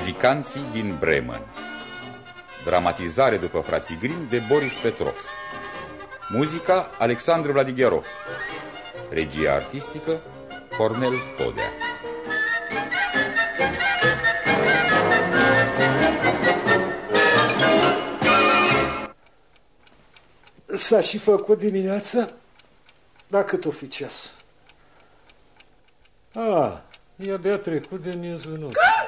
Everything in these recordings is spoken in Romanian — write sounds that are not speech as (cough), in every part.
Muzicanții din Bremen Dramatizare după frații Grimm de Boris Petrov Muzica Alexandru Vladigherov Regia artistică Cornel Todea S-a și făcut dimineața? Da, cât o fi ceas? Ah, e abia trecut de miezul nopții.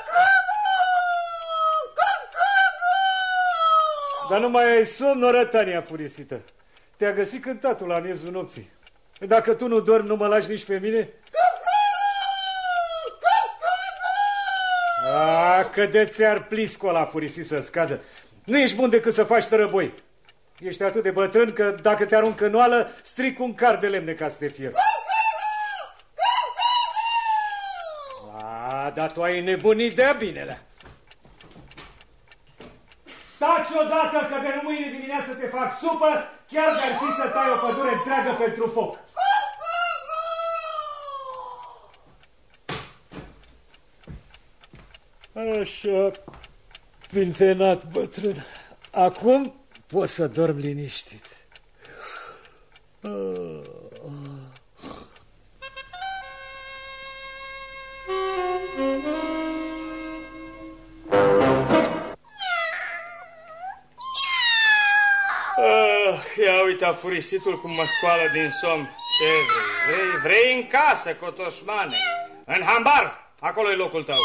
Dar nu mai ai somn, orătania furisită. Te-a găsit cântatul la miezul nopții. Dacă tu nu dormi, nu mă lași nici pe mine? A, că de ți-ar plisco la furisit să scadă. Nu ești bun decât să faci tărăboi. Ești atât de bătrân că dacă te aruncă în oală, stric un car de lemne ca să te fierbi. A, dar tu ai nebunit de-a binele. Taci odată că de mâine dimineață te fac supă, chiar de-ar fi să tai o pădure întreagă pentru foc. Așa, pintenat bătrân. Acum poți să dormi liniștit. Ah, ia uite furisitul cum mă scoală din somn. Ce vrei? Vrei, vrei în casă, cotoșmane. În hambar. acolo e locul tău.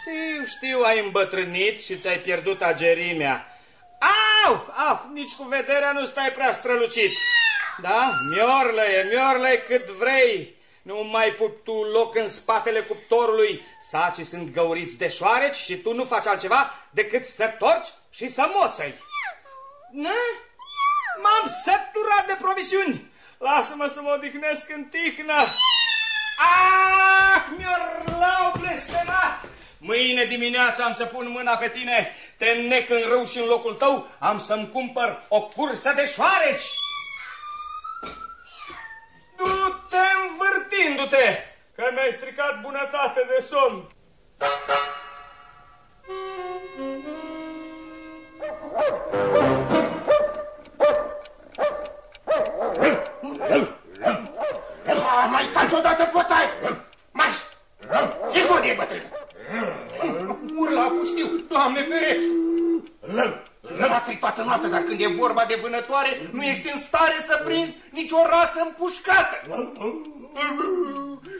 Știu, știu, ai îmbătrânit și ți-ai pierdut agerimea. Au, au, nici cu vederea nu stai prea strălucit. Da? Miorlăie, miorlăie cât vrei. Nu mai pup tu loc în spatele cuptorului. Sacii sunt găuriți de șoareci și tu nu faci altceva decât să torci și să moțăi. Ne? M-am săturat de promisiuni. Lasă-mă să mă odihnesc în tihnă. Ah, mi-or blestemat! Mâine dimineața am să pun mâna pe tine, te nec în râu și în locul tău am să-mi cumpăr o cursă de șoareci. Du-te învârtindu-te, că mi-ai stricat bunătate de somn. Mai taci odată, potai! Marș! Ce godie, bătrână? Urla pustiu, Doamne ferește! Latri toată noaptea, dar când e vorba de vânătoare, nu ești în stare să prinzi nicio rață împușcată.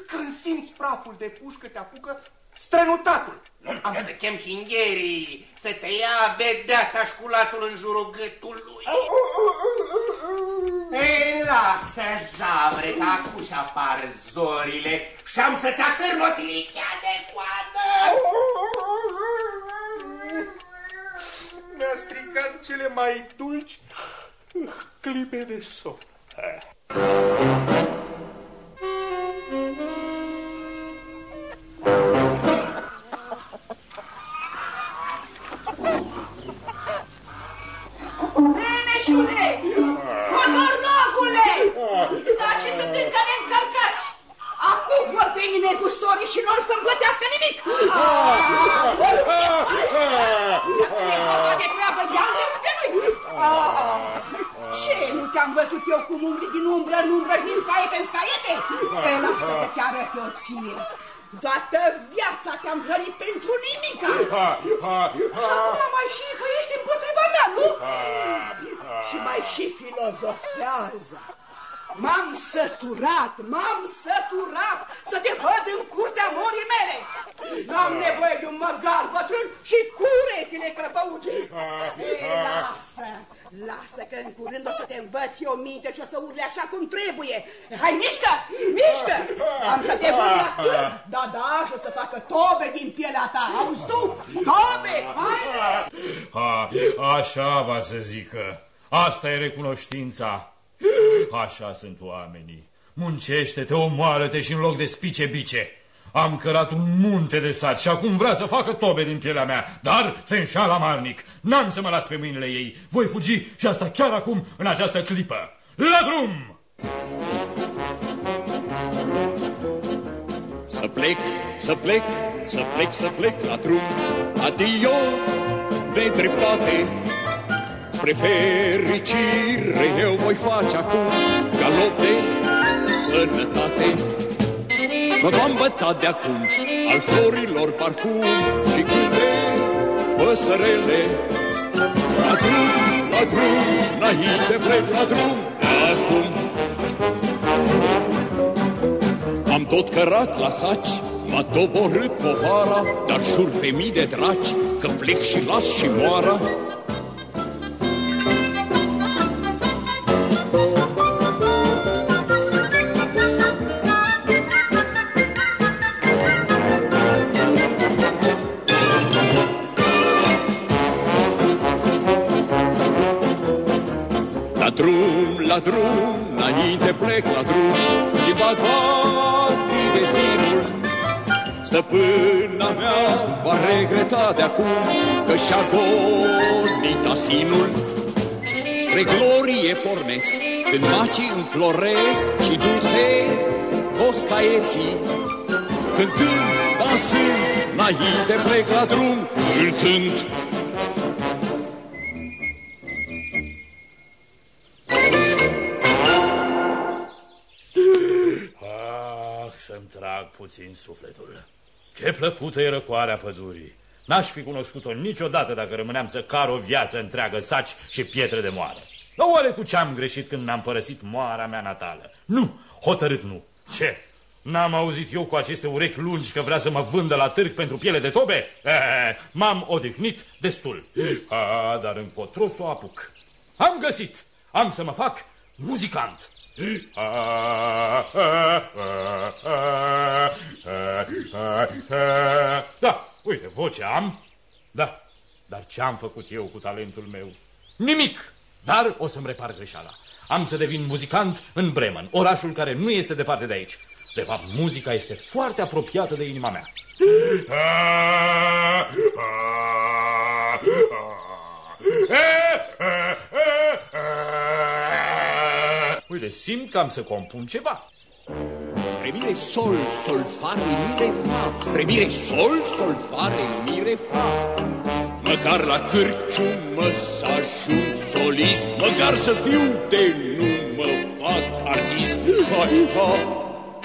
Când simți praful de pușcă, te apucă strănutatul. Am să chem hingherii, să te ia vedea tașculațul în jurul gâtului. Ei, lasă, javre, că acum și apar zorile și am să-ți atârn o tilichea de coadă. Mi-a stricat cele mai dulci clipe de somn. În umbră, din scaiete în scaiete? Pe lasă că ți arăt eu ție! Toată viața te-am hrănit pentru nimica! Și acum mai și că ești împotriva mea, nu? Și mai și filozofează! M-am săturat, m-am săturat să te văd în curtea morii mele. N-am nevoie de un măgar bătrân și cu urechile căpăuge. Ei, lasă, lasă că în curând o să te învăț eu minte și o să urle așa cum trebuie. Hai, mișcă, mișcă! Am să te văd la târg. Da, da, și o să facă tobe din pielea ta. Auzi tu? Tobe, hai! Ha, așa va să zică. Asta e recunoștința. Așa sunt oamenii. Muncește-te, omoară-te și în loc de spice bice. Am cărat un munte de sat și acum vrea să facă tobe din pielea mea, dar se înșală amarnic. N-am să mă las pe mâinile ei. Voi fugi și asta chiar acum, în această clipă. La drum! Să plec, să plec, să plec, să plec la drum Adio, nedreptate Spre fericire eu voi face acum Galop de sănătate Mă v-am bătat de acum al florilor parfum Și când de păsărele. La drum, la drum, înainte plec la drum Acum. Am tot cărat la saci M-a doborât povara Dar jur pe mii de draci Că plec și las și moara regreta de acum că și-a gonit asinul. Spre glorie pornesc când macii înfloresc și dulce coscaieții. Cântând, dansând, înainte plec la drum, cântând trag puțin sufletul. Ce plăcută e răcoarea pădurii! N-aș fi cunoscut-o niciodată dacă rămâneam să car o viață întreagă saci și pietre de moară. Dar oare cu ce-am greșit când mi-am părăsit moara mea natală? Nu, hotărât nu. Ce? N-am auzit eu cu aceste urechi lungi că vrea să mă vândă la târg pentru piele de tobe? Eh, M-am odihnit destul. A, dar încotro să o apuc. Am găsit! Am să mă fac muzicant. Da, uite, voce am. Da, dar ce am făcut eu cu talentul meu? Nimic, dar o să-mi repar greșeala. Am să devin muzicant în Bremen, orașul care nu este departe de aici. De fapt, muzica este foarte apropiată de inima mea. Uite, simt că am să compun ceva. Premire sol, sol, fa, re, mi, re, fa. Premire sol, sol, fa, re, mi, re, fa. Măcar la cârciumă să ajung solist, măcar să fiu de nu mă fac artist. Hai, ha,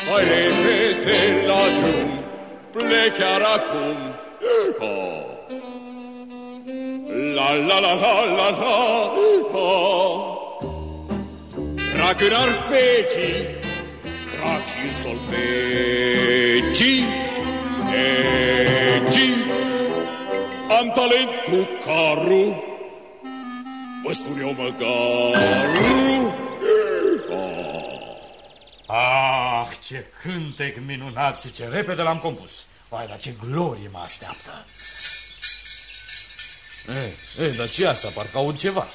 hai repede la drum, plec chiar acum. Ha. La la la la la la, ha. Trag în arpegii, trag și în solfegii, egii. Am talent cu carul, vă spun eu măgarul. Ah, ce cântec minunat și ce repede l-am compus. Vai, dar ce glorie mă așteaptă. Ei, ei, dar ce asta? Parcă aud ceva.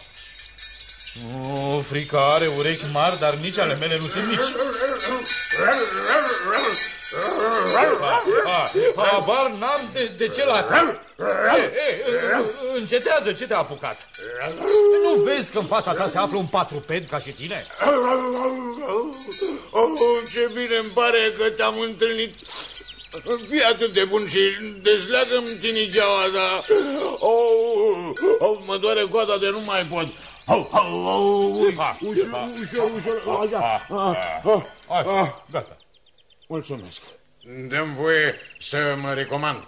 O, frica are urechi mari, dar nici ale mele nu sunt mici. Habar n-am de, de ce la Încetează, ce te-a apucat? Nu vezi că în fața ta se află un patruped ca și tine? Oh, ce bine îmi pare că te-am întâlnit Fii atât de bun și dezleagă-mi tinigeaua, dar... Oh, oh, mă doare coada de nu mai pot. Ușor, ușor, ușor. Așa, gata. Mulțumesc. Dăm voie să mă recomand.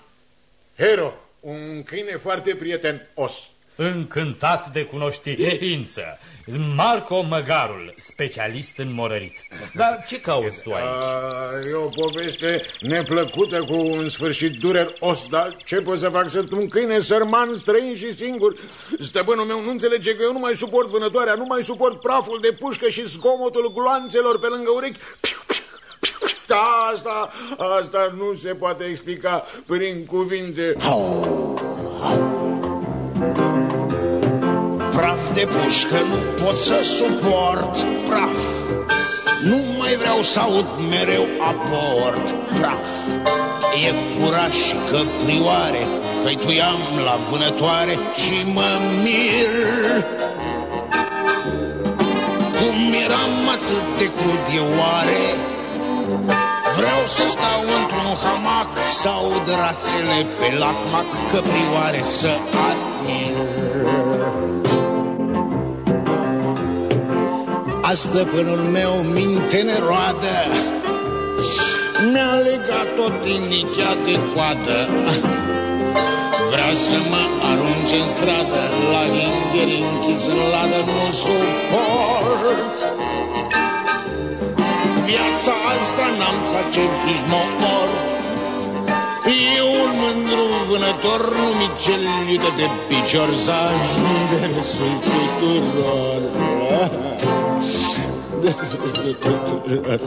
Hero, un câine foarte prieten os. Încântat de cunoștință. Marco Măgarul, specialist în morărit. Dar ce cauți tu aici? E o poveste neplăcută cu un sfârșit durer os, dar ce pot să fac? Sunt un câine sărman, străin și singur. Stăpânul meu nu înțelege că eu nu mai suport vânătoarea, nu mai suport praful de pușcă și zgomotul gloanțelor pe lângă urechi. Piu, piu, piu, piu. Da, asta, asta nu se poate explica prin cuvinte. Praf de pușcă nu pot să suport Praf. Nu mai vreau să aud mereu aport Praf. E pura și căprioare Căituiam la vânătoare Și mă mir. Cum eram atât de crud de oare Vreau să stau într-un hamac Sau drațele pe lacmac Căprioare să admir A stăpânul meu minte neroadă Mi-a legat tot inichea de coadă. Vrea să mă arunce în stradă La hingheri închis în ladă Nu suport. Viața asta n-am să accept nici mă mort E un mândru vânător numit cel iută de picior Să ajung (laughs) de resul tuturor. De resul tuturor. Da,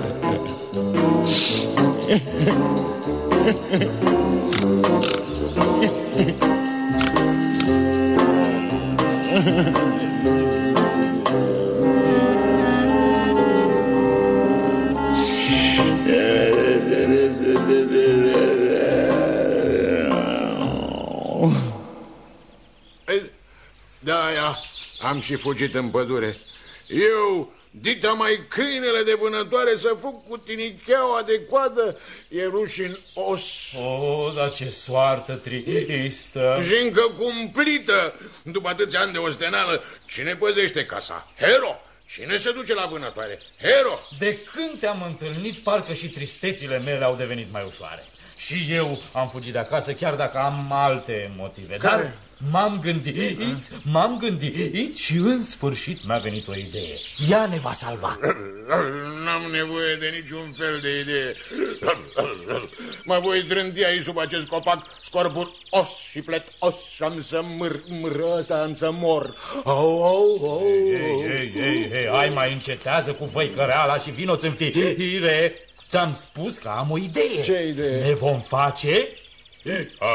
am și fugit în pădure. Eu, dita mai câinele de vânătoare, să fug cu tinicheaua de coadă, e rușin os. Oh, dar ce soartă tristă! Și încă cumplită, după atâția ani de ostenală, cine păzește casa? Hero! Cine se duce la vânătoare? Hero! De când te-am întâlnit, parcă și tristețile mele au devenit mai ușoare. Și eu am fugit de acasă, chiar dacă am alte motive. Care? Dar m-am gândit, m-am gândit și în sfârșit mi-a venit o idee. Ea ne va salva. N-am nevoie de niciun fel de idee. Mă voi trânti aici sub acest copac, scorbur os și plet os și am să mâr, mâr ăsta, am să mor. Au, au, au. Ei, ei, ei, ei, hai mai încetează cu văicăreala și vinoți în fire. Ți-am spus că am o idee. Ce idee? Ne vom face... A,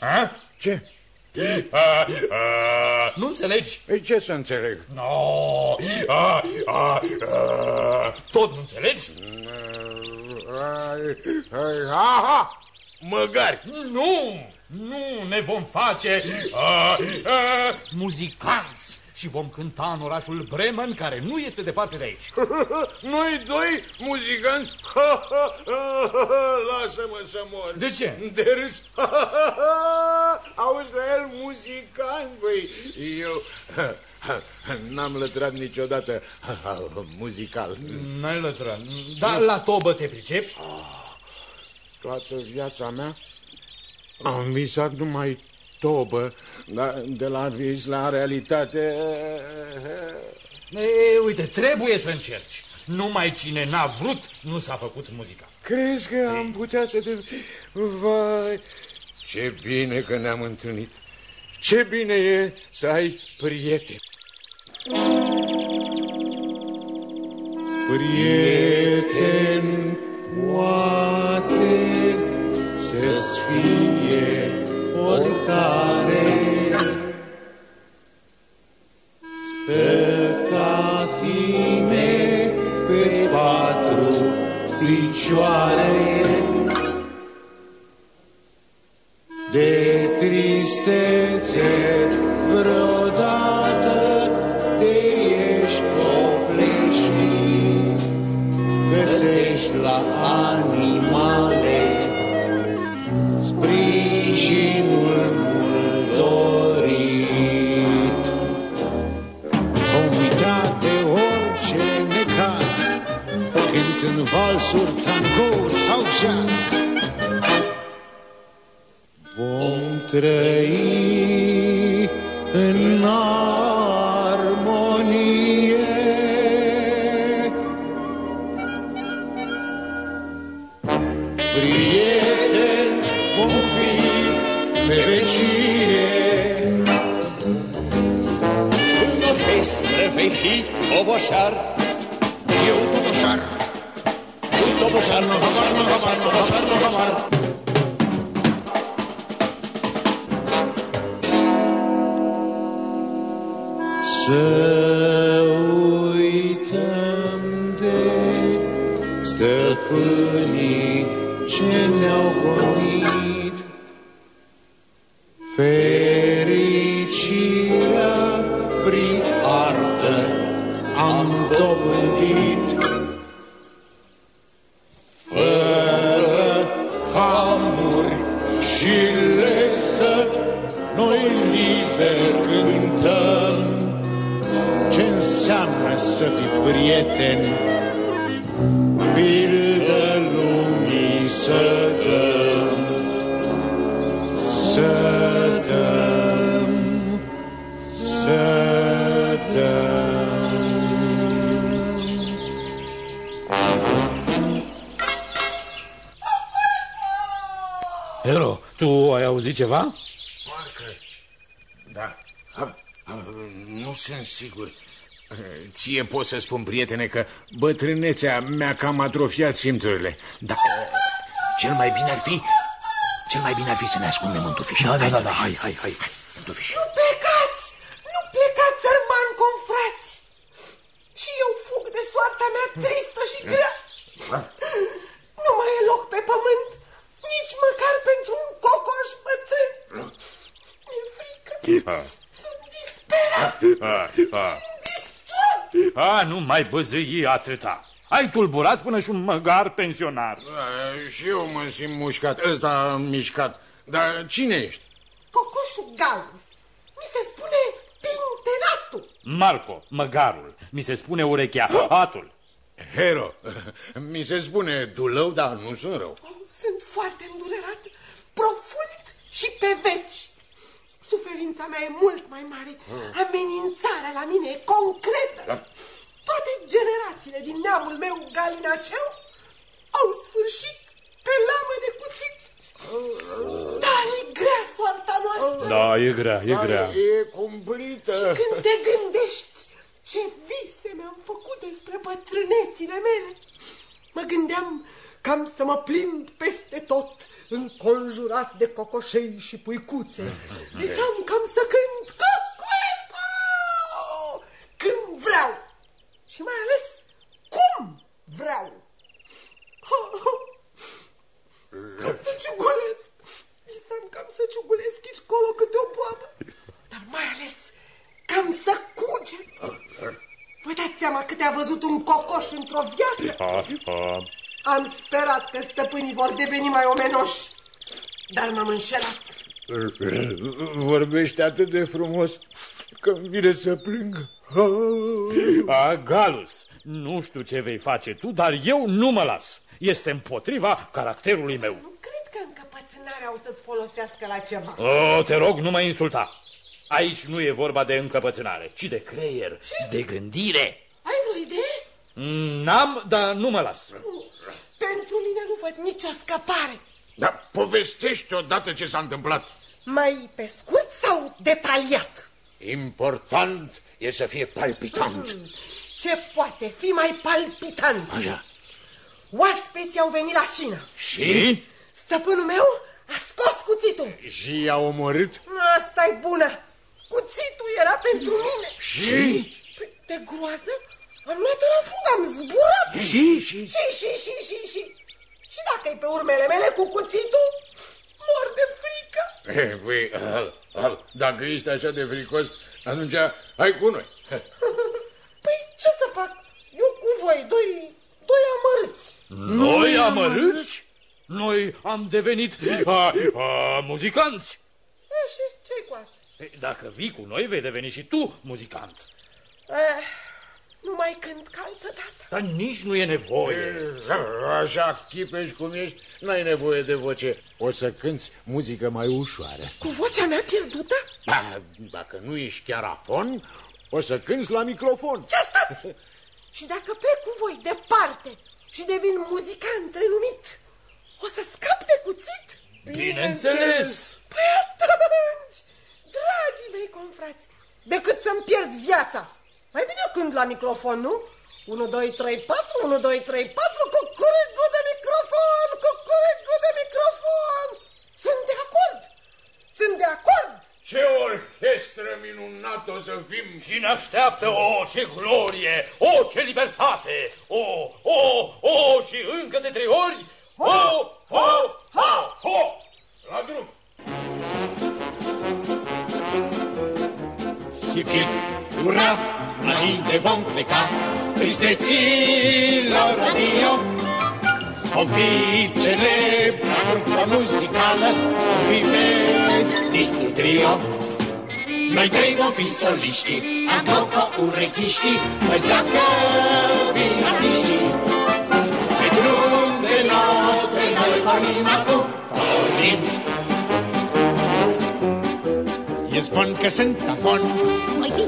a? Ce? A, a, nu înțelegi? Ei, ce să înțeleg? No, a, a, a, tot nu înțelegi? Aha! Măgari! Nu, nu ne vom face a, a, muzicanți și vom cânta în orașul Bremen, care nu este departe de aici. (laughs) Noi doi muzicanți? Lasă-mă să mor. De ce? De râs. (laughs) Auzi la el muzicant, băi. Eu n-am lătrat niciodată muzical. N-ai lătrat. Dar la tobă te pricepi? Toată viața mea am visat numai tobă, dar de la vis la realitate... Ei, uite, trebuie să încerci. Numai cine n-a vrut, nu s-a făcut muzica. Crezi că am putea să te... Vai, ce bine că ne-am întâlnit. Ce bine e să ai prieteni. Prieten poate să-ți fie oricare. Stă ca tine pe patru picioare. De tristețe vreodată te ești copleșit Găsești la animale sprijinul în valsuri, tangouri sau jazz. Vom trăi în armonie. Prieteni vom fi pe vecie. În orchestră vei fi toboșar toboșar, toboșar, toboșar, toboșar, toboșar. Să uităm de stăpânii ce sigur. Ție pot să spun, prietene, că bătrânețea mi-a cam atrofiat simțurile. Dar cel mai bine ar fi... Cel mai bine ar fi să ne ascundem în tufiș. Da, da, da, da, hai, hai, hai. hai. În tufiș. Nu plecați! Nu plecați, țărmani confrați! Și eu fug de soarta mea tristă și grea. Nu mai e loc pe pământ, nici măcar pentru un cocoș bătrân. Mi-e frică. Sunt disperat. A, nu mai băzâi atâta. Ai tulburat până și un măgar pensionar. Da, și eu mă simt mușcat, ăsta mișcat. Dar cine ești? Cocoșul galus. Mi se spune pintenatul. Marco, măgarul. Mi se spune urechea, atul. Hero. Mi se spune dulău, dar nu sunt rău. Oh, sunt foarte îndurerat, profund și pe veci. Suferința mea e mult mai mare. Amenințarea la mine e concretă. Toate generațiile din neamul meu galinaceu au sfârșit pe lamă de cuțit. Dar e grea soarta noastră. Da, e grea, e grea. E cumplită. Și când te gândești ce vise mi-am făcut despre bătrânețile mele, mă gândeam cam să mă plimb peste tot, înconjurat de cocoșei și puicuțe. Visam cam să cânt cucuicu când vreau și mai ales cum vreau. Cam să ciugulesc. Visam cam să ciugulesc aici colo câte o boabă. Dar mai ales cam să cuget. Vă dați seama câte a văzut un cocoș într-o viață? Am sperat că stăpânii vor deveni mai omenoși, dar m-am înșelat. Vorbește atât de frumos că îmi vine să plâng. A, Galus, nu știu ce vei face tu, dar eu nu mă las. Este împotriva caracterului meu. Nu cred că încăpățânarea o să-ți folosească la ceva. O, te rog, nu mă insulta. Aici nu e vorba de încăpățânare, ci de creier, de gândire. Ai vreo idee? N-am, dar nu mă las. Pentru mine nu văd nicio scăpare. Dar povestește odată ce s-a întâmplat. Mai pe scurt sau detaliat? Important e să fie palpitant. Ce poate fi mai palpitant? Așa. Oaspeții au venit la cină. Și? Stăpânul meu a scos cuțitul. Și i-a omorât? asta e bună. Cuțitul era pentru mine. Și? Păi, De groază am luat-o la fugă, am zburat. Și? Și? Și, și, și, și, și. Și dacă e pe urmele mele cu cuțitul, mor de frică. Eh, Păi, al, al, dacă ești așa de fricos, atunci hai cu noi. (laughs) Păi ce să fac? Eu cu voi, doi, doi amărâți. Noi amărâți? Noi am devenit (laughs) a, a, muzicanți. E, și ce cu asta? Ei, Dacă vii cu noi, vei deveni și tu muzicant. Eh, nu mai cânt ca altă dată. Dar nici nu e nevoie. Așa chipești cum ești, n-ai nevoie de voce. O să cânți muzică mai ușoară. Cu vocea mea pierdută? Da, dacă nu ești chiar afon, o să cânți la microfon. Ia stați! și dacă plec cu voi departe și devin muzicant renumit, o să scap de cuțit? Bineînțeles. Păi atunci, dragii mei confrați, decât să-mi pierd viața. Mai bine când la microfon, nu? 1, 2, 3, 4, 1, 2, 3, 4, cucurecu de microfon, cucurecu de microfon. Sunt de acord, sunt de acord. Ce orchestră minunată o să fim! Și ne așteaptă, o, ce glorie, o, ce libertate, o, o, o, și încă de trei ori, o, o, o, Ho! La drum! Hip, hip, ura, înainte vom pleca, tristeții la radio. Vom fi celebra grupă muzicală, vom fi vestitul trio. Noi trei vom fi soliștii, Antoco, urechiștii, Păzeacă, vin artiștii. Pe drum de noapte noi pornim acum, pornim. E zvon că sunt afon, Voi fi chiar trompetistul.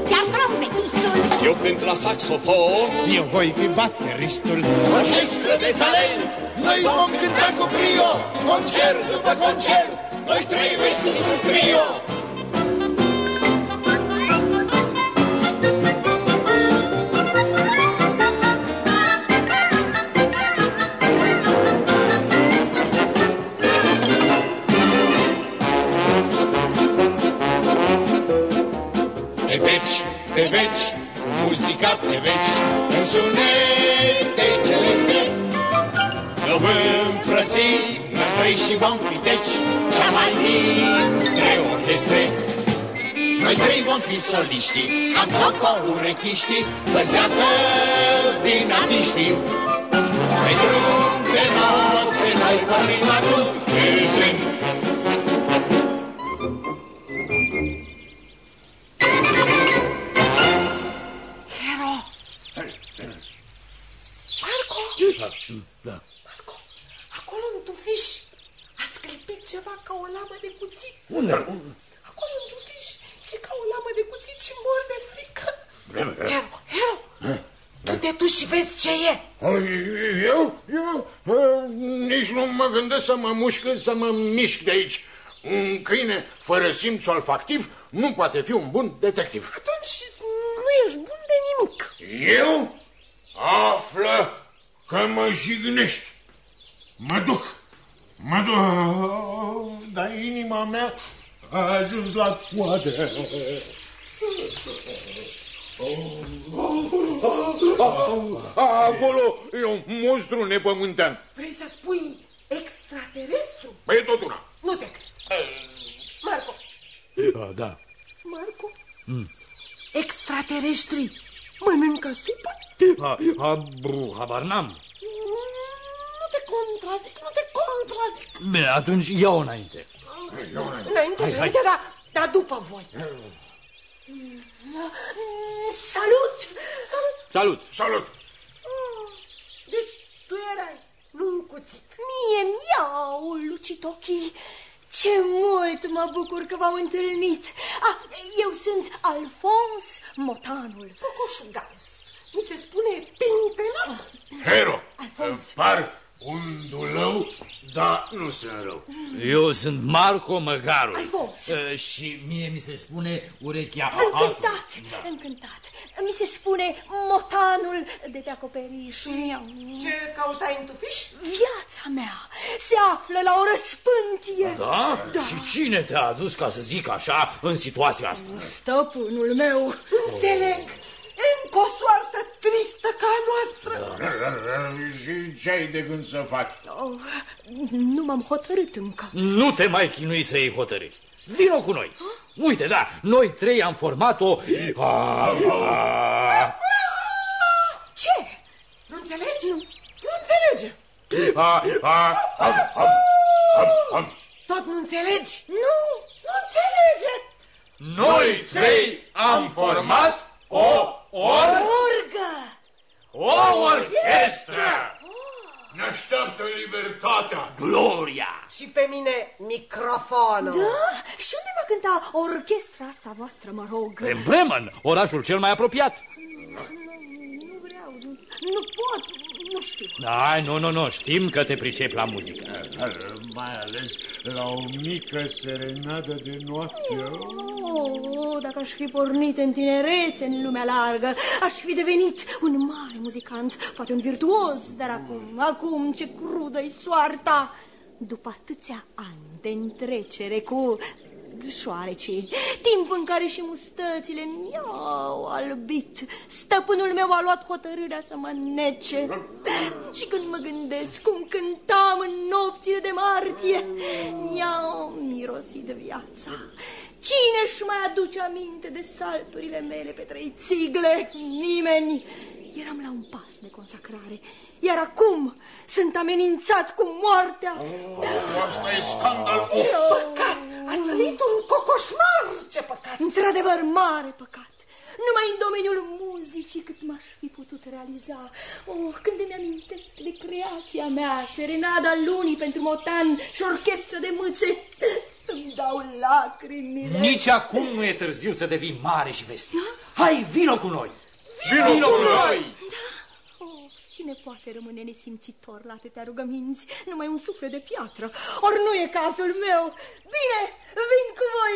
Eu cânt la saxofon, eu voi fi bateristul. Orchestră de talent, noi vom cânta cu brio, concert după concert, noi trei vestim un trio. Muzica pe veci, în sunete celeste. Vom înfrăți, noi trei și vom fi deci, cea mai dintre orchestre. Noi trei vom fi soliștii, am coco urechiștii, păzeacă vin artiștii. Pe drum de noapte noi pornim acum, cântând. Să mă mușcă, să mă mișc de aici. Un câine fără simț olfactiv nu poate fi un bun detectiv. Atunci nu ești bun de nimic. Eu? Află că mă jignești. Mă duc. Mă duc. Dar inima mea a ajuns la coadă. Acolo e un monstru nepământean. Vrei să spui extraterestru? Păi e tot una. Nu te cred. Marco! Da, da. Marco? Extraterestri mănâncă supă? Ha, ha, bru, habar n-am. Nu te contrazic, nu te contrazic. Bine, atunci ia-o înainte. Înainte, Hai, hai. înainte, dar, dar după voi. Salut! Salut! Salut! Salut! Deci tu erai, nu un cuțit. Mie mi-au lucit ochii. Ce mult mă bucur că v-am întâlnit. Ah, eu sunt Alfons Motanul. Cocoș Gals. Mi se spune Pintenat. Hero, Alfons. îmi par un dulău, dar nu sunt rău. Eu sunt Marco Măgaru. Alfons. Uh, Și mie mi se spune urechea... Încântat, încântat. Mi se spune Motanul de pe acoperiș. Ce căutai în tufiș? Viața mea se află la o răspântie. Da? Da. Și cine te-a adus, ca să zic așa, în situația asta? Stăpânul meu, înțeleg. Încă o soartă tristă ca a noastră. Și ce ai de gând să faci? Oh, nu m-am hotărât încă. Nu te mai chinui să iei hotărâri. Vino cu noi. Uite, da, noi trei am format o... A, a, Ce? Nu înțelegi? Nu. Nu înțelege. a, a, am, am, am, am. Tot nu înțelegi? Nu, nu înțelege. Noi trei am format o or... Orgă. O orchestră! Ne așteaptă libertatea! Gloria! Și pe mine microfonul. Da? Și unde va cânta orchestra asta voastră, mă rog? În Bremen, orașul cel mai apropiat. Nu vreau, nu, nu pot, nu știu. Ai, nu, nu, nu, știm că te pricepi la muzică. Mai ales la o mică serenadă de noapte. Oh, dacă aș fi pornit în tinerețe în lumea largă, aș fi devenit un mare muzicant, poate un virtuos, dar acum, acum ce crudă-i soarta! După atâția ani de întrecere cu șoarecii, timp în care și mustățile mi-au albit, stăpânul meu a luat hotărârea să mă nece. Și când mă gândesc cum cântam în nopțile de martie, mi-au mirosit viața. Cine își mai aduce aminte de salturile mele pe trei țigle? Nimeni. Eram la un pas de consacrare, iar acum sunt amenințat cu moartea. Asta e scandal. Ce păcat! A trăit un cocoșmar, ce păcat! Într-adevăr, mare păcat. Numai în domeniul muzicii cât m-aș fi putut realiza. Oh, când îmi amintesc de creația mea, serenada lunii pentru motan și orchestră de mâțe, îmi dau lacrimile. Nici acum nu e târziu să devii mare și vestit. Hai, vino cu noi! Vino, vino cu noi! Da. Oh, cine poate rămâne nesimțitor la atâtea rugăminți? Numai un suflet de piatră. Ori nu e cazul meu. Bine, vin cu voi!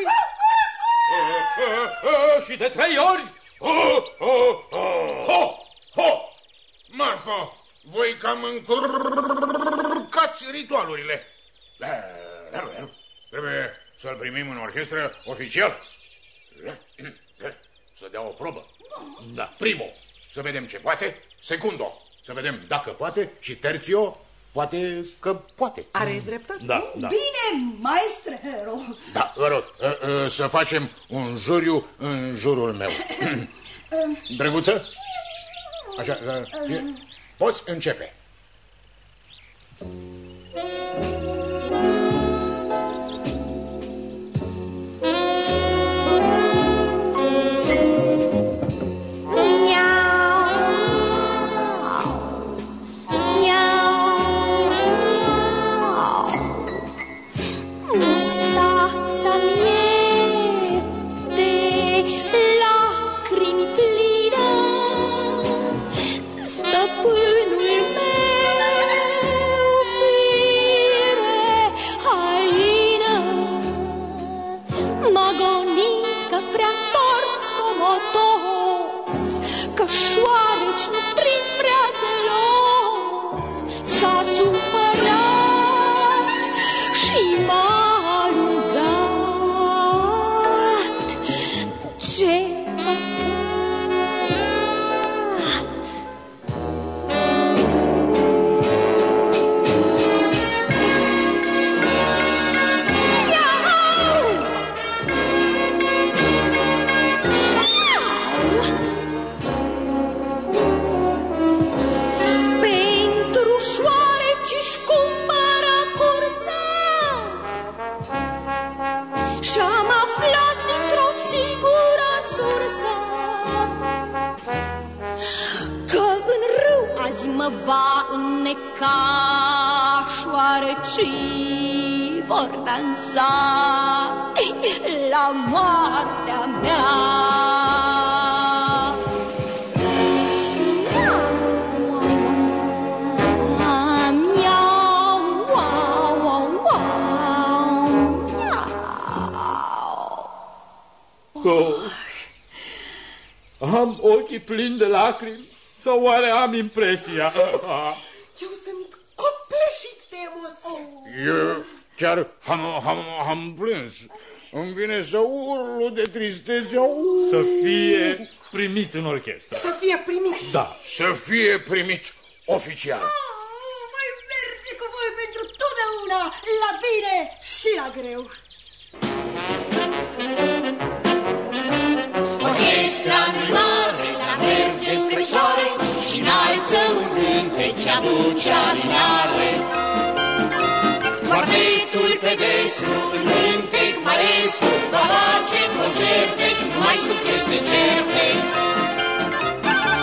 Și de trei ori? Ho, ho, ho! Ho! Marco, voi cam încurcați ritualurile. Trebuie să-l primim în orchestră oficial. (clears throat) Să dea o probă. Da. Primo, să vedem ce poate. Secundo, să vedem dacă poate. Și terțio, poate că poate. Are dreptate? Da, da. Bine, maestră Da, vă rog, să facem un juriu în jurul meu. (clears throat) Drăguță? Așa, poți începe. Oare am impresia? (laughs) Eu sunt copleșit de emoție. Eu chiar am, am, am plâns. Îmi vine să urlu de tristețe. Să fie primit în orchestră. Să fie primit. Da. Să fie primit oficial. Oh, voi merge cu voi pentru totdeauna, la bine și la greu. Orchestra mare, dar merge spre soare, și înalță un cântec ce aduce alinare. Quartetul pe destru, cântec maestru, va face concerte, numai succese certe.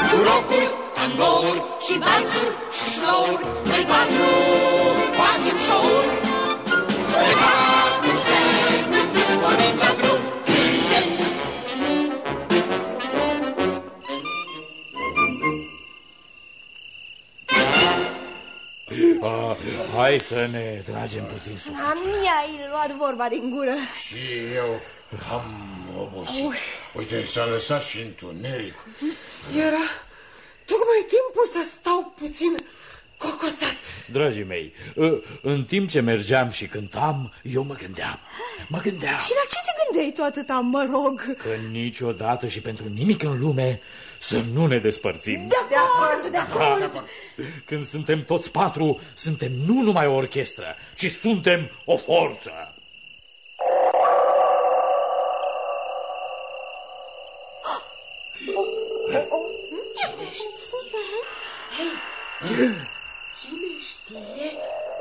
Cu rocuri, tangouri și valsuri și show-uri, noi patru facem show-uri. Spre Ah, hai să ne tragem puțin sus. Mi-ai luat vorba din gură. Și eu am obosit. Uși. Uite, s-a lăsat și întuneric. Era tocmai timpul să stau puțin cocoțat. Dragii mei, ă, în timp ce mergeam și cântam, eu mă gândeam. Mă gândeam. Și la ce te gândeai tu atâta, mă rog? Că niciodată și pentru nimic în lume să nu ne despărțim. De acord, de acord. Când suntem toți patru, suntem nu numai o orchestră, ci suntem o forță. Cine știe? Cine știe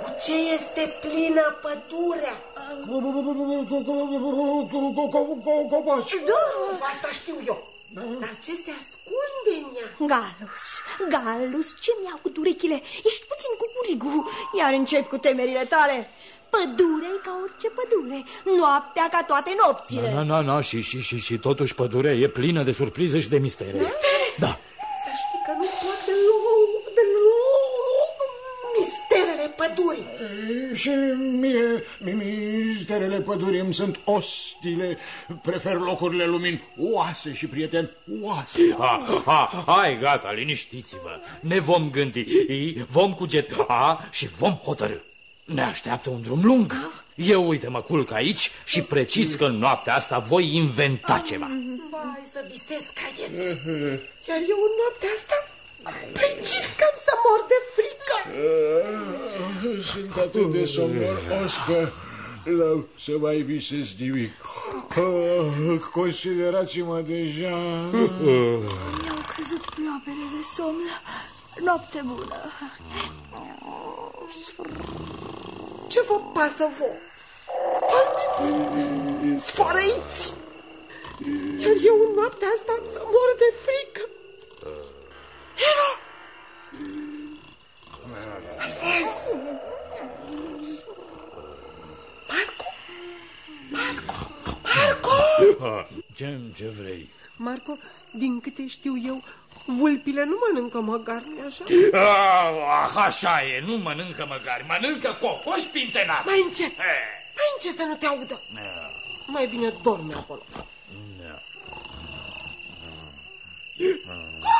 cu ce este plină pădurea? Copaci. Da, asta știu eu. Dar ce se ascunde în ea? Galus, Galus, ce mi-au cu urechile? Ești puțin cu curigul, iar încep cu temerile tale. Pădure ca orice pădure, noaptea ca toate nopțile. Na, na, na, și, și, și, și totuși pădurea e plină de surprize și de mistere. Mistere? Da. Și mie, misterele pădurii îmi sunt ostile. Prefer locurile luminoase și prieteni oase. Ha, ha, hai, gata, liniștiți-vă. Ne vom gândi, vom cugeta și vom hotărâ. Ne așteaptă un drum lung. Eu, uite, mă culc aici și precis că în noaptea asta voi inventa ceva. Hai să visez caieți. Iar eu în noaptea asta precis că am să mor de frică. Sunt atât de somoros că l să mai visez nimic. Ah, Considerați-mă deja... Mi-au căzut ploapele de somn. Noapte bună. Ce vă pasă vouă? Dormiți, sfărăiți. Iar eu în noaptea asta am să mor de frică. Hero! Marco! Marco! Marco! Ha, Ce, ce vrei? Marco, din câte știu eu, vulpile nu mănâncă măgar, nu așa? Ah, așa e, nu mănâncă măgari, mănâncă cocoși pintenari. Mai încet, mai încet să nu te audă. Mai bine dorme acolo. Scularea!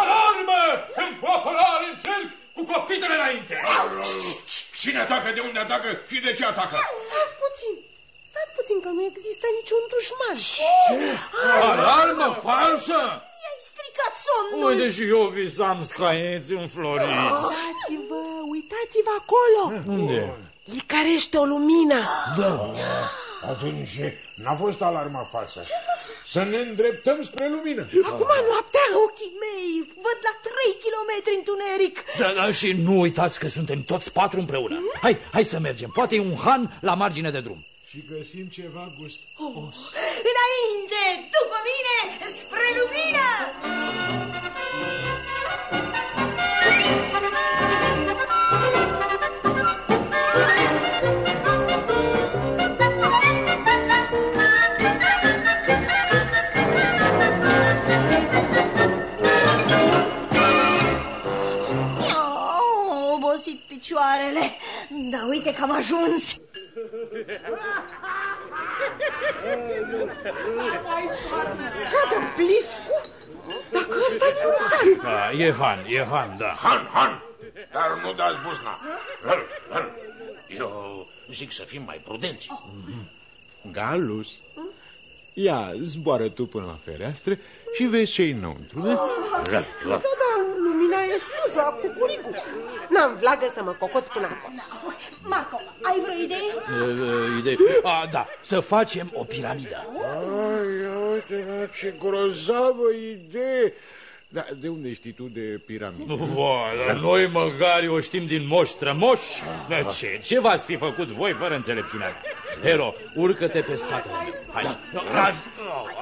Alarmă! Împoapălare în cerc cu copitele înainte! Cine atacă, de unde atacă și de ce atacă? Stați puțin, stați puțin că nu există niciun dușman. Ce? Alarmă falsă? Mi-ai stricat somnul. Uite și eu visam scaieți înfloriți. Uitați-vă, uitați-vă acolo. Unde? Licarește o lumină. Da. Atunci n-a fost alarma falsă. Să ne îndreptăm spre lumină. Acum noaptea. Ochii mei văd la trei kilometri întuneric. Da, da, și nu uitați că suntem toți patru împreună. Hai, hai să mergem. Poate e un han la margine de drum. Și găsim ceva gustos. Oh, Înainte, după mine, spre lumină! Picioarele, dar uite că am ajuns. Cadă bliscu. Dacă ăsta nu e un han. Da, e han, e han, da. Han, Han! Dar nu dați buzna. Lăl, lăl. Eu zic să fim mai prudenți. Galus, ia, zboară tu până la fereastră și vezi ce-i înăuntru, da? E sus la cucuricul. N-am vlagă să mă cocoți până acolo. Marco, ai vreo idee? E, e, Idee. A, da, să facem o piramidă. Ai, uite, la ce grozavă idee. Da, de unde știi tu de piramidă? Bă, dar noi măgari o știm din moși strămoși. Da, ce? Ce v-ați fi făcut voi fără înțelepciunea mea? Hero, urcă-te pe spatele meu. Hai,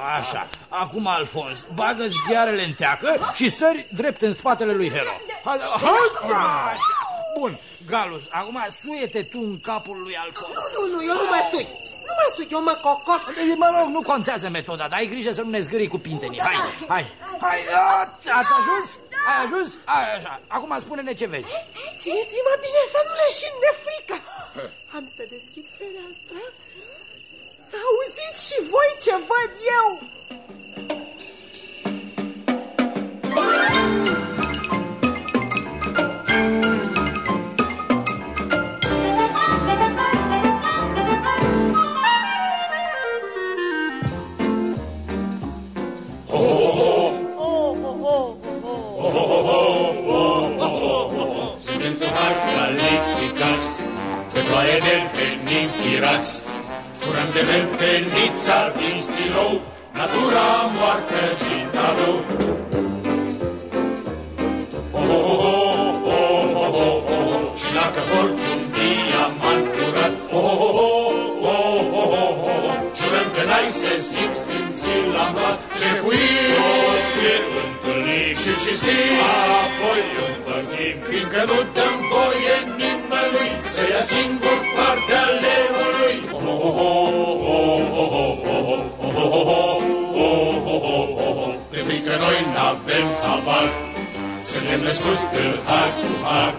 a, așa. Acum, Alfons, bagă zghiarele în teacă și sări drept în spatele lui Hero. Hai, hai, așa. Bun, Galus, acum suie-te tu în capul lui Alfons. Nu, nu, eu nu mă sui. Nu mă sui, eu mă cocot. Mă rog, nu contează metoda, dar ai grijă să nu ne zgârii cu pintenii. Hai, hai, hai, a, ați ajuns? Ai ajuns? Ai, așa. Acum spune-ne ce vezi. Țineți-mă bine să nu leșin de frică. Am să deschid fereastra să auziți și voi ce văd eu. Suntem floare de venim pirați Furăm de repenița din stilou Natura moartă din tablou Oh, oh, oh, Dacă porți un diamant curat, oh, oh, oh, oh, oh, oh, oh, jurăm că n-ai să simți când ți-l am luat, jefuit ce întâlnim și cinstim, apoi împărțim, fiindcă nu dăm voie nimănui să ia singur suntem născuți tâlhari cu har.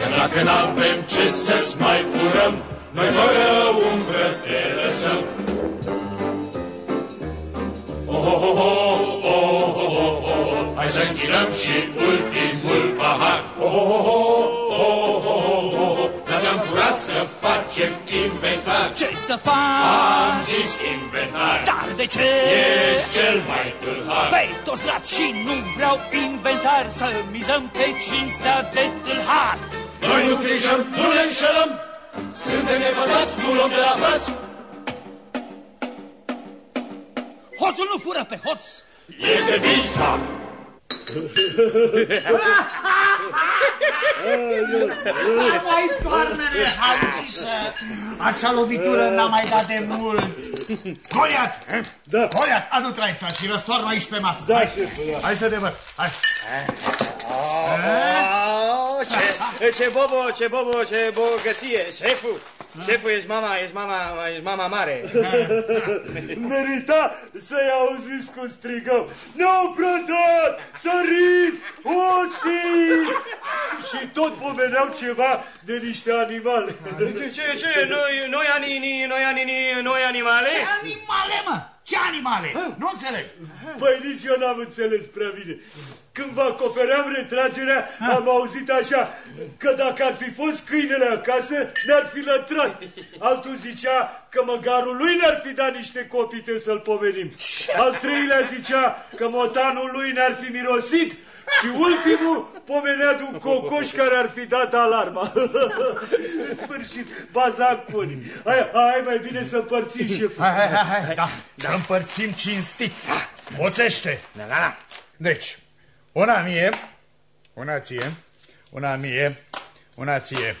Iar dacă n-avem ce să-ți mai furăm, noi fără umbră te lăsăm. Oh, oh, oh, oh, oh, oh, oh, oh. Hai să închilăm și ultimul pahar. Oh, oh, oh, oh, oh, oh, oh, oh. La ce-am furat să facem inventar. Ce să faci? Am zis inventar. Dar de ce? Ești cel mai tâlhar. Pe toți draci nu vreau inventar Să mizăm pe cinstea de tâlhar Noi nu grijăm, nu ne înșelăm. Suntem nepătați, nu luăm de la frați. Hoțul nu fură pe hoț E deviza. Mai toarnă-ne, hanciță! Așa lovitură n-am mai dat de mult. Goliat! Da. Goliat, adu traistra și răstoarnă aici pe masă. Da, Hai. șeful, da. Hai să te văd. Hai. Oh, ce, ce bobo, ce bobo, ce bogăție, șeful. Șeful, ești mama, ești mama, ești mama mare. (laughs) Merita să-i auziți cum strigăm. Ne-au prădat! Săriți! Hoții! Și tot pomeneau ceva de niște animale. Ce, ce, ce, noi, noi, ani, noi, ani, noi animale? Ce animale, mă? Ce animale? Nu înțeleg. Păi nici eu n-am înțeles prea bine. Când vă acopeream retragerea, am auzit așa, că dacă ar fi fost câinele acasă, ne-ar fi lătrat. Altul zicea că măgarul lui ne-ar fi dat niște copite să-l pomenim. Al treilea zicea că motanul lui ne-ar fi mirosit și ultimul pomenea de un cocoș care ar fi dat alarma. (laughs) În sfârșit, bazaconi. Hai, hai mai bine să împărțim șeful. Hai, hai, hai, hai. Da, să împărțim cinstiți. Moțește. Da, da, da. Deci, una mie, una ție, una mie, una ție,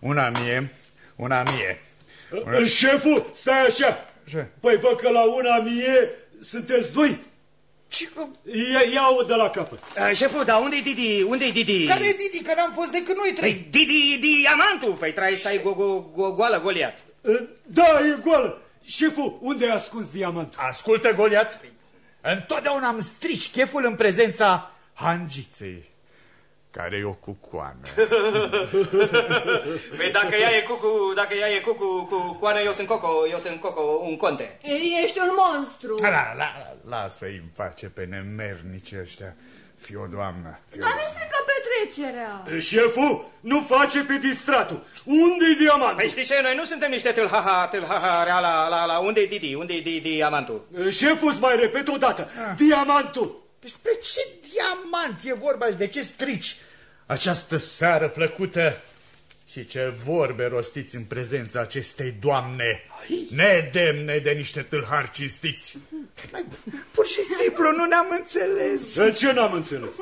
una mie, una mie. Una... Șeful, stai așa. Ce? Păi văd că la una mie sunteți doi. Ia, ia-o de la capăt. Uh, șeful, dar unde-i Didi? Unde-i Didi? Care e Didi? Că n-am fost decât noi trei. Păi Didi, Diamantul. Păi trai, stai go, go, go, goală, Goliat. Da, e goală. Șeful, unde ai ascuns diamantul? Ascultă, Goliat. Întotdeauna îmi strici cheful în prezența hangiței, care e o cucoană. (laughs) Păi dacă ea e cucu, dacă ea e cucu, cu coană, eu sunt coco, eu sunt coco, un conte. Ești un monstru. La, la, la, lasă-i în pace pe nemernici ăștia. Fii o doamnă. Fii o Dar ne strică petrecerea. Șeful, nu face pe distratul. Unde-i diamantul? Păi știi ce, noi nu suntem niște tâlhaha, tâlhaha rea la, la, la unde-i Didi, unde-i Didi, diamantul? Șeful, îți mai repet o dată. Diamantul. Despre ce diamant e vorba și de ce strici această seară plăcută? Și ce vorbe rostiți în prezența acestei doamne, nedemne de niște tâlhari cinstiți. Pur și simplu nu ne-am înțeles. De ce n-am înțeles?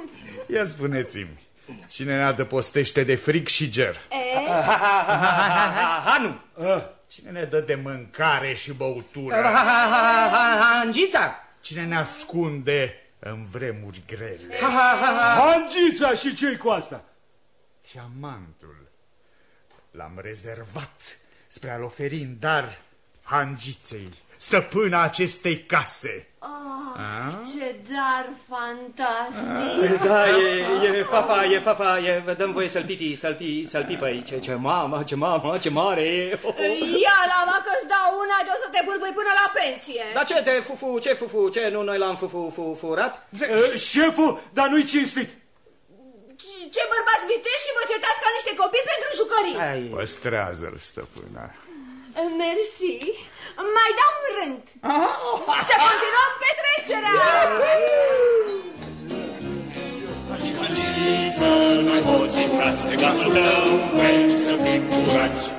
Ia spuneți-mi, cine ne adăpostește de fric și ger? Hanu. Cine ne dă de mâncare și băutură? Angița. Cine ne ascunde în vremuri grele? Hangița și ce cu asta? Diamantul l-am rezervat spre a-l oferi în dar hangiței, stăpâna acestei case. Oh, ce dar fantastic! Da, e, e fafa, e fafa, e, dăm voie să-l pipi, să-l pi, să pipi, ce, ce mama, ce mama, ce mare e. Oh, oh. Ia la mă că-ți dau una de o să te bâlbâi până la pensie. Dar ce te fufu, ce fufu, ce nu noi l-am fufu, fu, furat? Șeful, dar nu-i cinstit. Ce bărbați viteși și vă cetați ca niște copii pentru jucării. Ai. Păstrează-l, stăpâna. Mersi. Mai dau un rând. Să continuăm petrecerea. Hangiță, noi hoții frați, de glasul tău vrem să fim curați.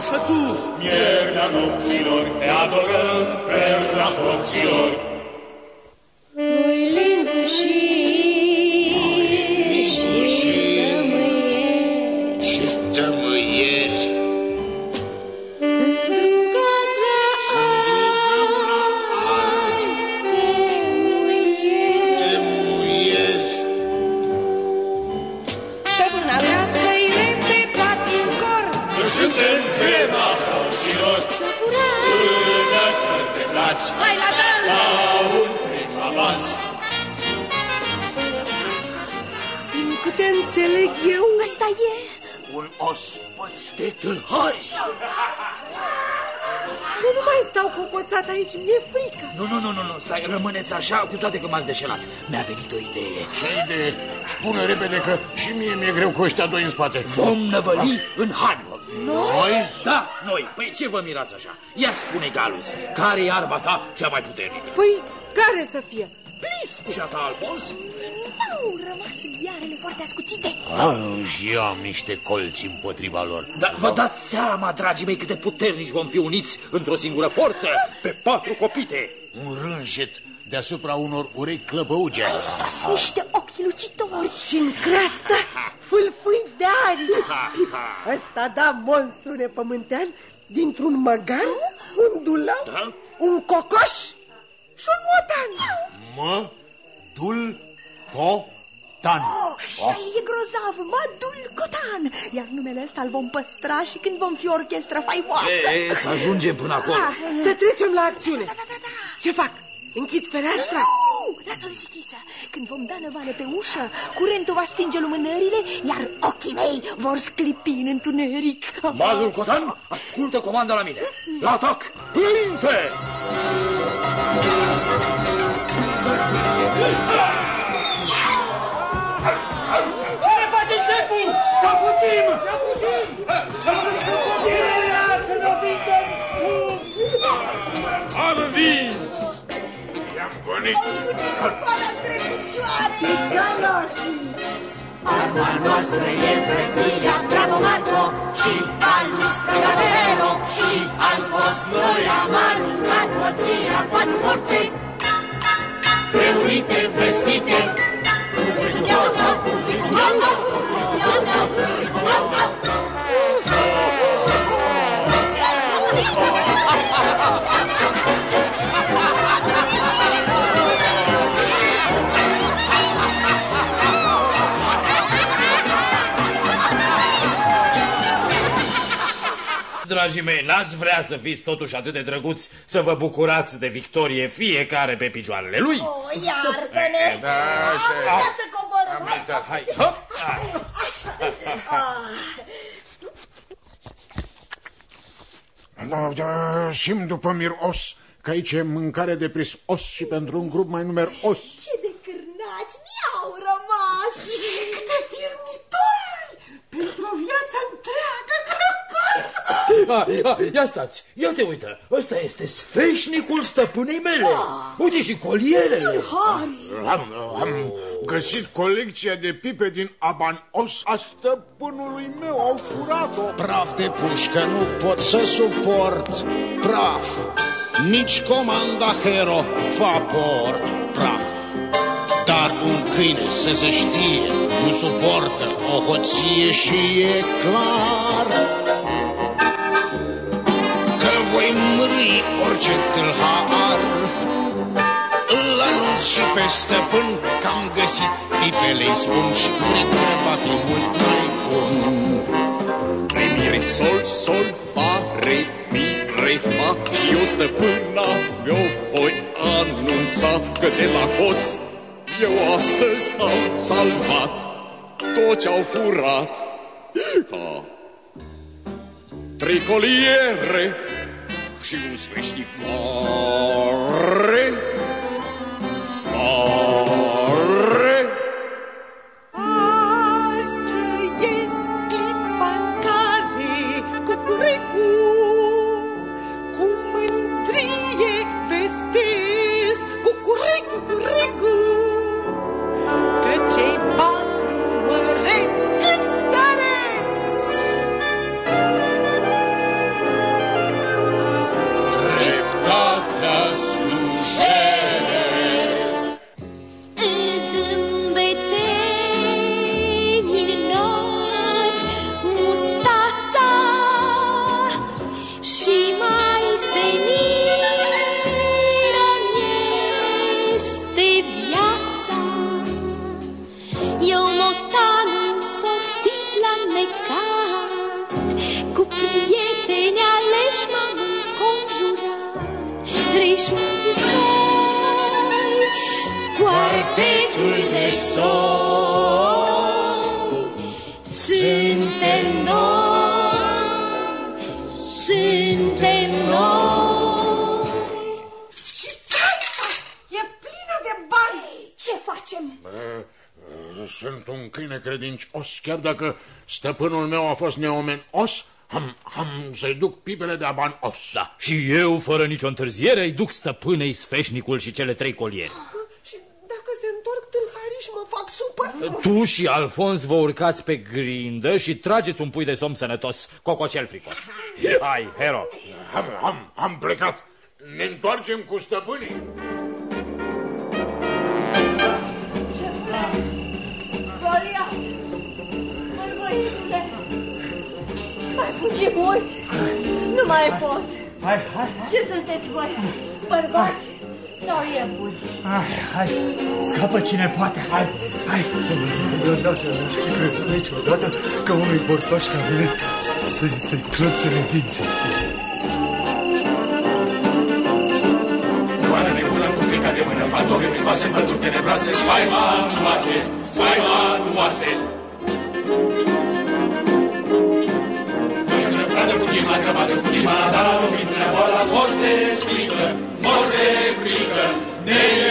Cuagat. Frumoasă tu, mierna nopților, te adorăm, perla hoților. Voi lingăși și câte înțeleg eu Ăsta e Un ospăț de tâlhari. Eu nu mai stau cocoțat aici, mi-e frică Nu, nu, nu, nu, nu, stai, rămâneți așa, cu toate că m-ați deșelat. Mi-a venit o idee. Ce idee? Spune repede că și mie mi-e greu cu ăștia doi în spate. Vom năvăli în Hannibal. Noi? Da, noi. Păi ce vă mirați așa? Ia spune, Galus, care e arma ta cea mai puternică? Păi, care să fie? Pliscu Și a ta, Alfons? Au rămas ghiarele foarte ascuțite Și eu am niște colți împotriva lor. Dar vă dați seama, dragii mei, cât de puternici vom fi uniți într-o singură forță, pe patru copite. Un rânjet deasupra unor urechi clăpăuge. Sus, niște ochi lucitori și în creastă fâlfâi de aripi (laughs) Ăsta da monstru nepământean dintr-un măgar, un dulău, Da? un cocoș și un motan Mă, dul, co, tan. Așa e grozav, Madul Cotan Iar numele ăsta îl vom păstra și când vom fi orchestră faimoasă E, e, să ajungem până acolo. Ah, Să trecem la acțiune Ce fac? Închid fereastra? Nu, lasă-o deschisă Când vom da năvală pe ușă Curentul va stinge lumânările Iar ochii mei vor sclipi în întuneric Magul Cotan, ascultă comanda la mine. La atac, plinte! Ce ne face șeful? Să fugim! Să fugim! Să Era să ne vindem scump! Am învins! I-am gonit. Coala între picioare Galoșii Arma noastră e frăția Bravo Marco și Alus Frăgavero și Alfos Noi am aruncat frăția Patru forțe преулите, вестите. Публикодонга, публикодонга, публикодонга, публикодонга. Dragii mei, n-ați vrea să fiți totuși atât de drăguți să vă bucurați de victorie fiecare pe picioarele lui? O, iartă-ne (laughs) Da, așa e. Hai să coborăm Am uitat. Hai, hop! Așa Ah. Da, da, simt după miros că aici e mâncare de prisos și pentru un grup mai numeros. Ce de cârnați mi-au rămas Câte firmitori Pentru o viață întreagă Ah, ah, ia stați, ia te uită, ăsta este sfeșnicul stăpânei mele. Uite și colierele. Am, am găsit colecția de pipe din Abanos a stăpânului meu. Au furat-o. Praf de pușcă nu pot să suport Praf Nici comanda Hero fa port Praf Dar un câine, să se știe, nu suportă o hoție și e clar orice tâlhar Îl anunț și pe stăpân că am găsit pipele-i spun Și ritmul va fi mult mai bun. Re, mi, re, sol, sol, fa, re, mi, re, fa. Și eu stăpâna mi-o voi anunța Că de la hoț eu astăzi am salvat Tot ce-au furat. Ha. Tricoliere și un sfeșnic mare quartetul de soți. Suntem noi, suntem noi. Și taita e plină de bani. Ce facem? Bă, Sunt un câine credincios, chiar dacă stăpânul meu a fost neomenos, am, am să-i duc pipele de abanos. Da, și eu, fără nicio întârziere, îi duc stăpânei sfeșnicul și cele trei colieri. Și dacă se întorc tâlharii și mă fac supăr? Tu și Alfons vă urcați pe grindă și trageți un pui de somn sănătos, cococel fricos. Hai, Hero! Am, am, am plecat. Ne întoarcem cu stăpânii. Goliat! Bărbăitule! Mai fugi mult! Nu mai pot! Hai, hai, Ce sunteți voi? Bărbați sau iepuri? hai, hai, scapă cine poate, hai, hai. Eu n-aș, n-aș fi crezut niciodată că unui borbaș ca mine să- să- să-i clățele dinții. Doamne nebună cu frica de mână, fantome fricoase, păduri tenebroase, spaima nuoase, spaima nuoase. Noi fără pradă fugim la grămadă, fugim la dar, lovim boala, morți de frică, morți de frică. Ne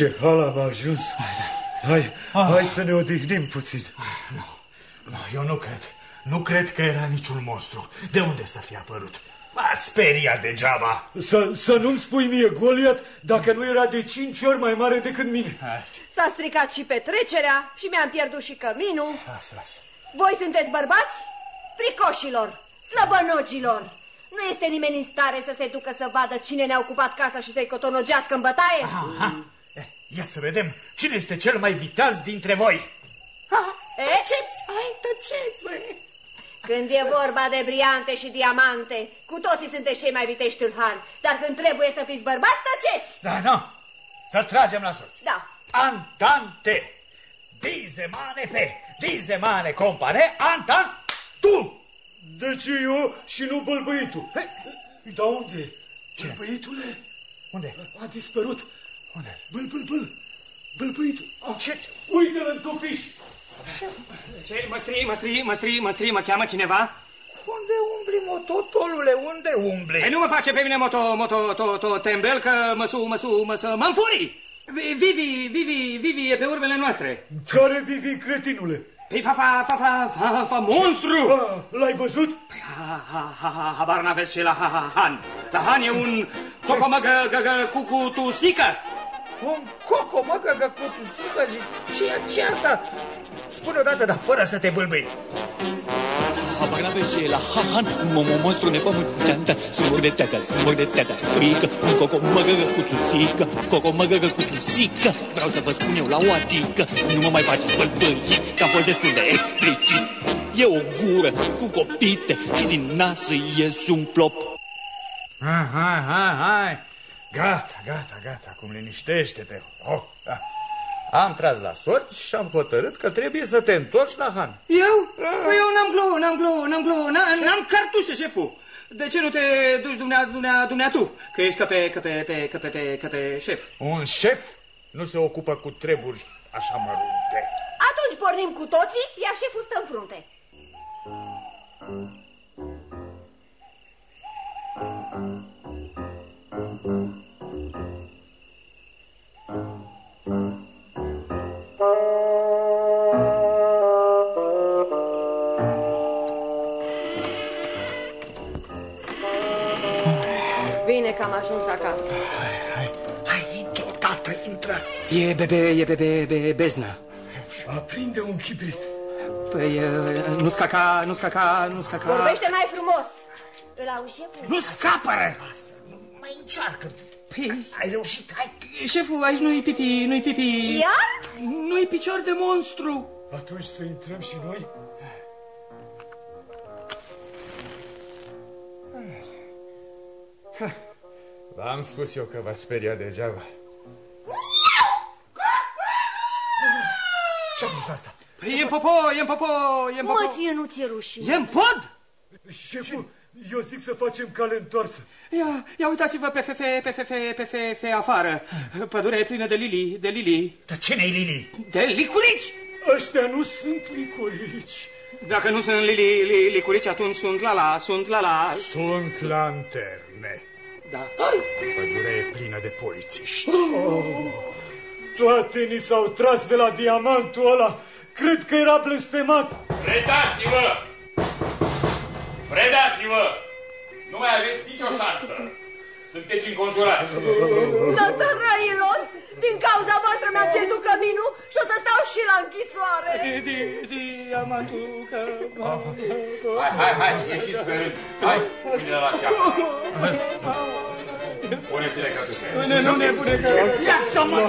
ce hal am ajuns. Hai, hai să ne odihnim puțin. Nu, eu nu cred. Nu cred că era niciun monstru. De unde să fie apărut? M-ați speriat degeaba. Să, să nu-mi spui mie, Goliat, dacă nu era de cinci ori mai mare decât mine. S-a stricat și petrecerea și mi-am pierdut și căminul. Lasă, lasă. Voi sunteți bărbați? Fricoșilor, slăbănogilor. Nu este nimeni în stare să se ducă să vadă cine ne-a ocupat casa și să-i cotonogească în bătaie? Aha. Eh, Ia să vedem cine este cel mai viteaz dintre voi. E? Tăceți! Hai, tăceți, băi! Când e vorba de briante și diamante, cu toții sunteți cei mai vitești tâlhari. Dar când trebuie să fiți bărbați, tăceți! Da, nu. Să tragem la sorți. Da. Antante. Dizemane pe. Dizemane compane. Antan. Tu. De ce eu și nu bălbăitul? Dar unde? Cine? Bălbăitule? Unde? A dispărut. Unde? Băl, băl, băl. Bălbăitul. Ce? Uite-l în tufiș. Ce? Mă strii, mă strii, mă strii, mă strii, mă cheamă cineva? Unde umbli, mototolule? Unde umbli? Păi nu mă face pe mine moto, moto, to, to, tembel, că mă su, mă su, mă să, mă înfurii! Vi- Vivi, Vivi, Vivi e pe urmele noastre. Care Vivi, cretinule? Păi fa, fa, fa, fa, fa, fa, monstru! L-ai văzut? Păi ha, ha, ha, ha, habar n-aveți ce e la ha, ha, Han. La Han e un cocomăgă, gă, gă, cu, cu tusică. Un coco, mă, că, că cu tusică, zici, ce e ce asta? Spune odată, dar fără să te bâlbâi. Habar n-aveți ce e la Han, mo, mo, monstru nepământeantă, Sumur de teată, sumur de teată, frică, un coco măgăgă cu țuțică, coco măgăgă cu țuțică, vreau să vă spun eu la o adică, nu mă mai faceți bălbăi, că am fost destul de explicit. E o gură cu copite și din nas îi ies un plop. Hai, hai, hai, hai. Gata, gata, gata, acum liniștește-te. Oh, da. Am tras la sorți și am hotărât că trebuie să te întorci la Han. Eu? Păi eu n-am glu, n-am glu, n-am glu, n- n-am cartușe, șeful. De ce nu te duci dumnea, dumnea, dumnea tu? Că ești ca pe, ca pe, pe, ca pe, pe, ca pe șef. Un șef nu se ocupă cu treburi așa mărunte. Atunci pornim cu toții, iar șeful stă în frunte. Bine că am ajuns acasă. Hai, intră, tată, intră. E bebe, e bebe, be, beznă. Aprinde un chibrit. Păi, uh, nu scaca, nu scaca, nu scaca... Vorbește mai frumos. Îl auzi, șeful? Nu scapără! Mai încearcă. Păi, Ai reușit, hai. șeful, aici nu-i pipi, nu-i pipi... Iar? Nu-i picior de monstru! Atunci să intrăm și noi? V-am spus eu că v-ați speriat degeaba. Ce-am fost asta? Păi e în popo, e în popo, e în popo... Mă, ție nu ți-e rușine. E în pod! Șeful, eu zic să facem cale întoarsă. Ia, ia uitați-vă pe fefe, pe fefe, pe fefe afară. Pădurea e plină de lilii, de lilii. Dar cine-i Lili? De licurici! Ăștia nu sunt licorici. Dacă nu sunt lili, li, licurici, atunci sunt lala, sunt lala. Sunt lanterne. Da. Pădurea e plină de polițiști. Oh, toate ni s-au tras de la diamantul ăla. Cred că era blestemat. Predați-vă! Predați-vă! Nu mai aveți nicio șansă. Sunteți înconjurați. Nătărăilor, din cauza voastră mi-am pierdut căminul și o să stau și la închisoare. Diamantul că... Hai, hai, hai, ieșiți pe rând. Hai, vine la ceapă. Puneți-le cătușe. Nu, nu ne pune că... Lasă-mă,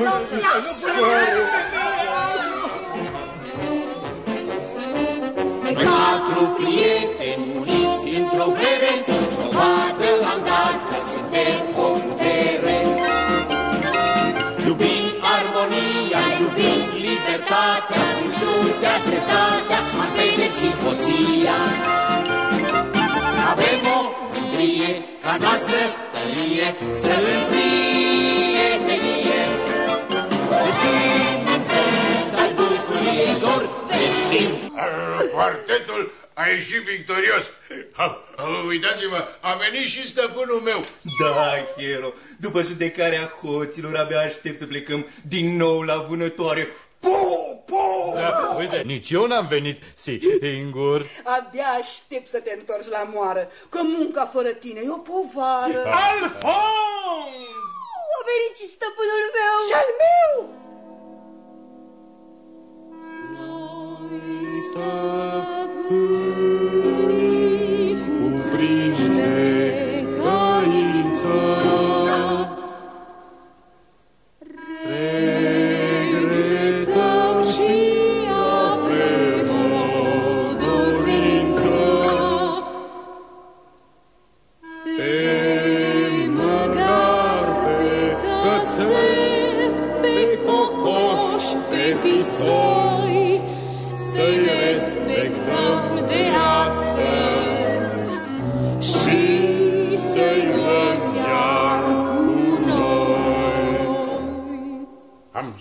Patru prieteni uniți într-o vreme, Dovadă am dat că suntem o putere. Iubim armonia, iubim libertatea, virtutea, dreptatea, am pedepsit hoția. Avem o mândrie, ca noastră tărie, stă în prietenie. Destin Quartetul a ieșit victorios. Ha, ha, Uitați-vă, a venit și stăpânul meu. Da, Hero, după judecarea hoților abia aștept să plecăm din nou la vânătoare. Po, po! Da, uite, nici eu n-am venit singur. Abia aștept să te întorci la moară, că munca fără tine e o povară. Alfons! A venit și stăpânul meu. Și al meu! Stop.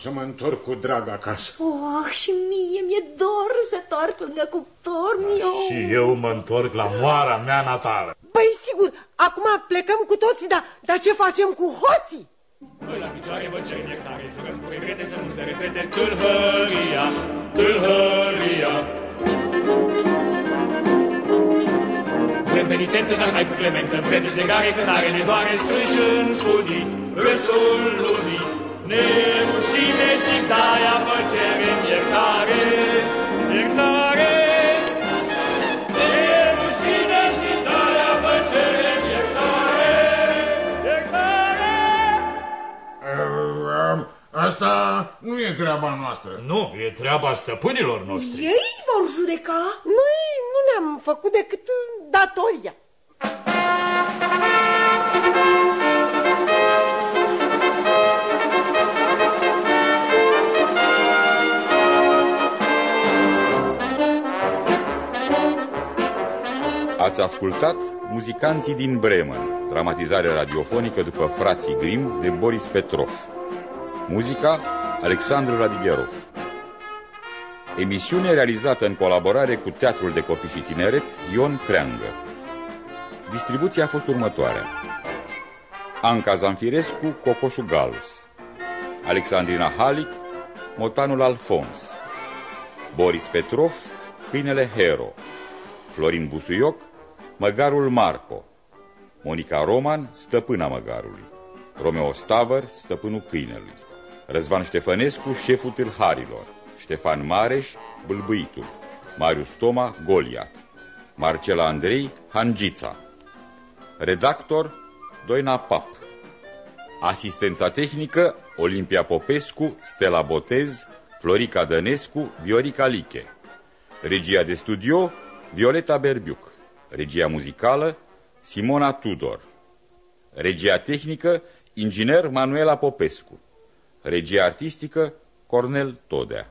Să mă întorc cu drag acasă. Oh, și mie mi-e dor să torc lângă cuptor meu. Și eu mă întorc la moara mea natală. Păi sigur, acum plecăm cu toții, dar, dar ce facem cu hoții? La picioare vă cer iertare, jurăm cu regrete să nu se repete tâlhăria, tâlhăria. Vrem penitență, dar mai cu clemență, vrem dezlegare când are ne doare strânși în funii, râsul lumii. Ne rușine și de-aia vă cerem iertare, iertare. Ne rușine și de-aia vă cerem iertare, iertare. Asta nu e treaba noastră. Nu, e treaba stăpânilor noștri. Ei vor judeca? Noi nu ne-am făcut decât datoria. Ați ascultat Muzicanții din Bremen, dramatizare radiofonică după Frații Grim de Boris Petrov. Muzica Alexandru Radigherov. Emisiune realizată în colaborare cu Teatrul de Copii și Tineret Ion Creangă. Distribuția a fost următoarea. Anca Zanfirescu, Cocoșul Galus. Alexandrina Halic, Motanul Alfons. Boris Petrov, Câinele Hero. Florin Busuioc, Măgarul Marco. Monica Roman, stăpâna măgarului. Romeo Stavăr, stăpânul câinelui. Răzvan Ștefănescu, șeful tâlharilor. Ștefan Mareș, Bâlbâitul, Marius Toma, Goliat, Marcela Andrei, Hangița, redactor, Doina Pap, asistența tehnică, Olimpia Popescu, Stella Botez, Florica Dănescu, Viorica Liche, regia de studio, Violeta Berbiuc, regia muzicală, Simona Tudor, regia tehnică, inginer Manuela Popescu, regia artistică, Cornel Todea.